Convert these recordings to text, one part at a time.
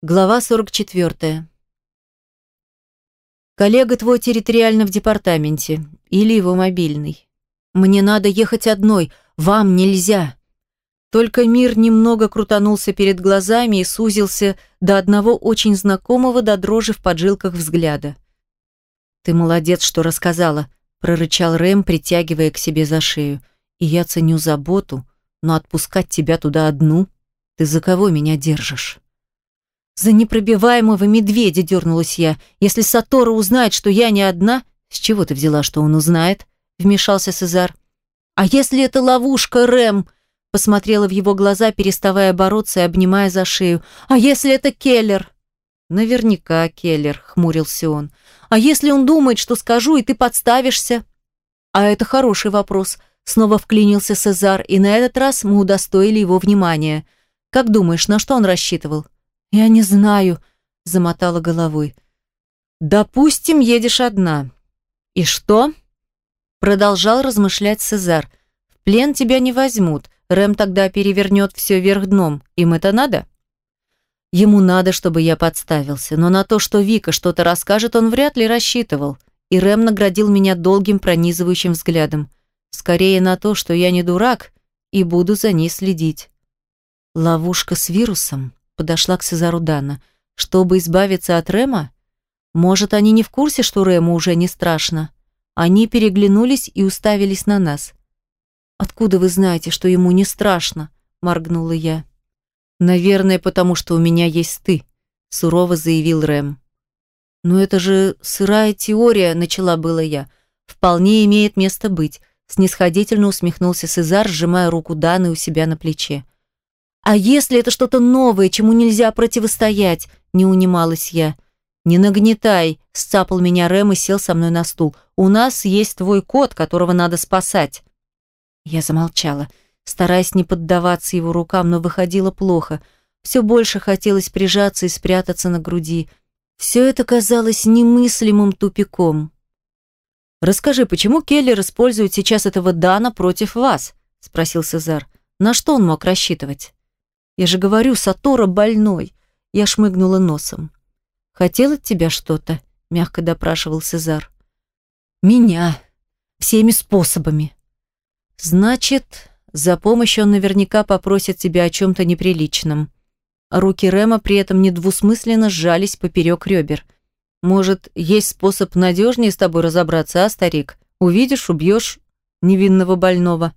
Глава 44. Коллега твой территориально в департаменте или его мобильный. Мне надо ехать одной, вам нельзя. Только мир немного крутанулся перед глазами и сузился до одного очень знакомого до дрожи в поджилках взгляда. Ты молодец, что рассказала, прорычал Рэм, притягивая к себе за шею. И я ценю заботу, но отпускать тебя туда одну, ты за кого меня держишь? «За непробиваемого медведя дернулась я. Если Сатора узнает, что я не одна...» «С чего ты взяла, что он узнает?» Вмешался Сезар. «А если это ловушка, Рэм?» Посмотрела в его глаза, переставая бороться и обнимая за шею. «А если это Келлер?» «Наверняка Келлер», — хмурился он. «А если он думает, что скажу, и ты подставишься?» «А это хороший вопрос», — снова вклинился Сезар, и на этот раз мы удостоили его внимания. «Как думаешь, на что он рассчитывал?» «Я не знаю», — замотала головой. «Допустим, едешь одна». «И что?» Продолжал размышлять Сезар. «В плен тебя не возьмут. Рэм тогда перевернет все вверх дном. Им это надо?» Ему надо, чтобы я подставился, но на то, что Вика что-то расскажет, он вряд ли рассчитывал. И Рэм наградил меня долгим пронизывающим взглядом. Скорее на то, что я не дурак и буду за ней следить. Ловушка с вирусом подошла к Сезару Дана. Чтобы избавиться от Рема? Может, они не в курсе, что Рему уже не страшно? Они переглянулись и уставились на нас. «Откуда вы знаете, что ему не страшно?» – моргнула я. «Наверное, потому что у меня есть ты», – сурово заявил Рэм. «Но это же сырая теория», – начала было я. «Вполне имеет место быть», – снисходительно усмехнулся Сезар, сжимая руку Даны у себя на плече. «А если это что-то новое, чему нельзя противостоять?» – не унималась я. «Не нагнетай!» – сцапал меня Рэм и сел со мной на стул. «У нас есть твой кот, которого надо спасать!» Я замолчала, стараясь не поддаваться его рукам, но выходило плохо. Все больше хотелось прижаться и спрятаться на груди. Все это казалось немыслимым тупиком. «Расскажи, почему Келлер использует сейчас этого Дана против вас?» – спросил Сезар. «На что он мог рассчитывать?» Я же говорю, Сатора больной. Я шмыгнула носом. Хотел от тебя что-то? Мягко допрашивал Сезар. Меня. Всеми способами. Значит, за помощь он наверняка попросит тебя о чем-то неприличном. Руки Рема при этом недвусмысленно сжались поперек ребер. Может, есть способ надежнее с тобой разобраться, а, старик? Увидишь, убьешь невинного больного.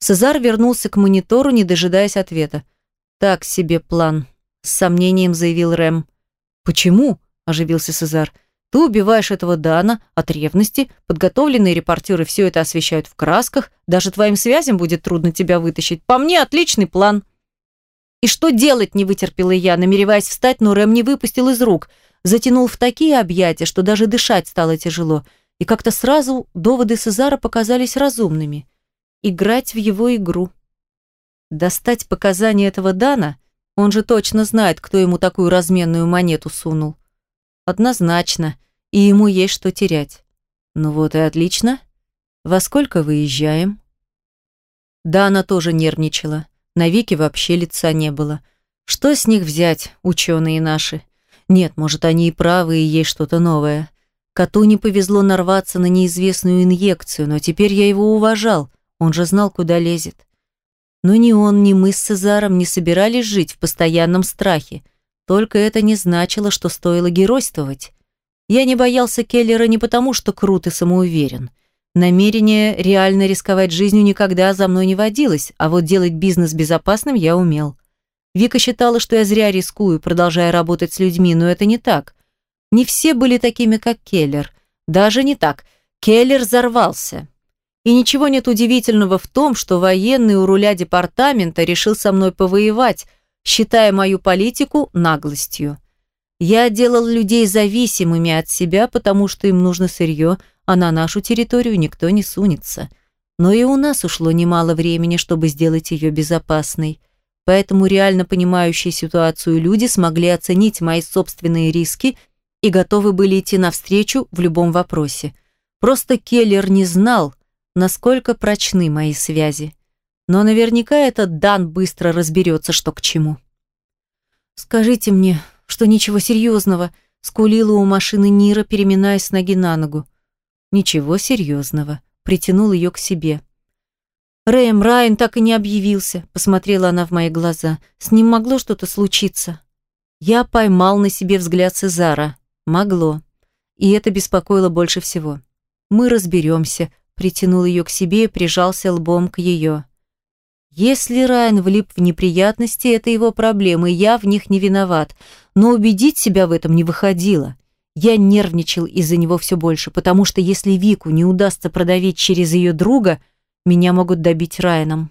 Сезар вернулся к монитору, не дожидаясь ответа. «Так себе план», — с сомнением заявил Рэм. «Почему?» – оживился Сезар. «Ты убиваешь этого Дана от ревности, подготовленные репортеры все это освещают в красках, даже твоим связям будет трудно тебя вытащить. По мне отличный план». «И что делать?» – не вытерпела я, намереваясь встать, но Рэм не выпустил из рук, затянул в такие объятия, что даже дышать стало тяжело, и как-то сразу доводы Сезара показались разумными. Играть в его игру – Достать показания этого Дана? Он же точно знает, кто ему такую разменную монету сунул. Однозначно. И ему есть что терять. Ну вот и отлично. Во сколько выезжаем? Дана тоже нервничала. На Вике вообще лица не было. Что с них взять, ученые наши? Нет, может, они и правы, и есть что-то новое. Коту не повезло нарваться на неизвестную инъекцию, но теперь я его уважал. Он же знал, куда лезет. Но ни он, ни мы с Цезаром не собирались жить в постоянном страхе. Только это не значило, что стоило геройствовать. Я не боялся Келлера не потому, что крут и самоуверен. Намерение реально рисковать жизнью никогда за мной не водилось, а вот делать бизнес безопасным я умел. Вика считала, что я зря рискую, продолжая работать с людьми, но это не так. Не все были такими, как Келлер. Даже не так. Келлер взорвался. И ничего нет удивительного в том, что военный у руля департамента решил со мной повоевать, считая мою политику наглостью. Я делал людей зависимыми от себя, потому что им нужно сырье, а на нашу территорию никто не сунется. Но и у нас ушло немало времени, чтобы сделать ее безопасной. Поэтому реально понимающие ситуацию люди смогли оценить мои собственные риски и готовы были идти навстречу в любом вопросе. Просто Келлер не знал, насколько прочны мои связи. Но наверняка этот Дан быстро разберется, что к чему. «Скажите мне, что ничего серьезного, скулила у машины Нира, переминаясь с ноги на ногу. Ничего серьезного, притянул ее к себе. Рэм, Райан так и не объявился, посмотрела она в мои глаза. С ним могло что-то случиться. Я поймал на себе взгляд Цезара. Могло. И это беспокоило больше всего. Мы разберемся, притянул ее к себе и прижался лбом к ее. Если Райан влип в неприятности, это его проблемы, я в них не виноват. Но убедить себя в этом не выходило. Я нервничал из-за него все больше, потому что если Вику не удастся продавить через ее друга, меня могут добить Райаном.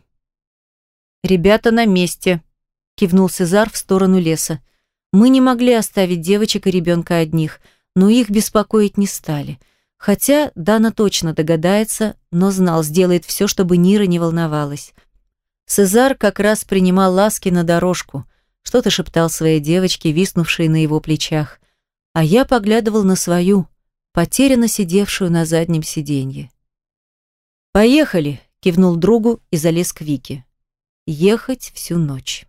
«Ребята на месте», — кивнул Сезар в сторону леса. «Мы не могли оставить девочек и ребенка одних, но их беспокоить не стали. Хотя Дана точно догадается, но знал, сделает все, чтобы Нира не волновалась. Цезар как раз принимал ласки на дорожку, что-то шептал своей девочке, виснувшей на его плечах, а я поглядывал на свою, потерянно сидевшую на заднем сиденье. «Поехали!» – кивнул другу и залез к Вике. «Ехать всю ночь».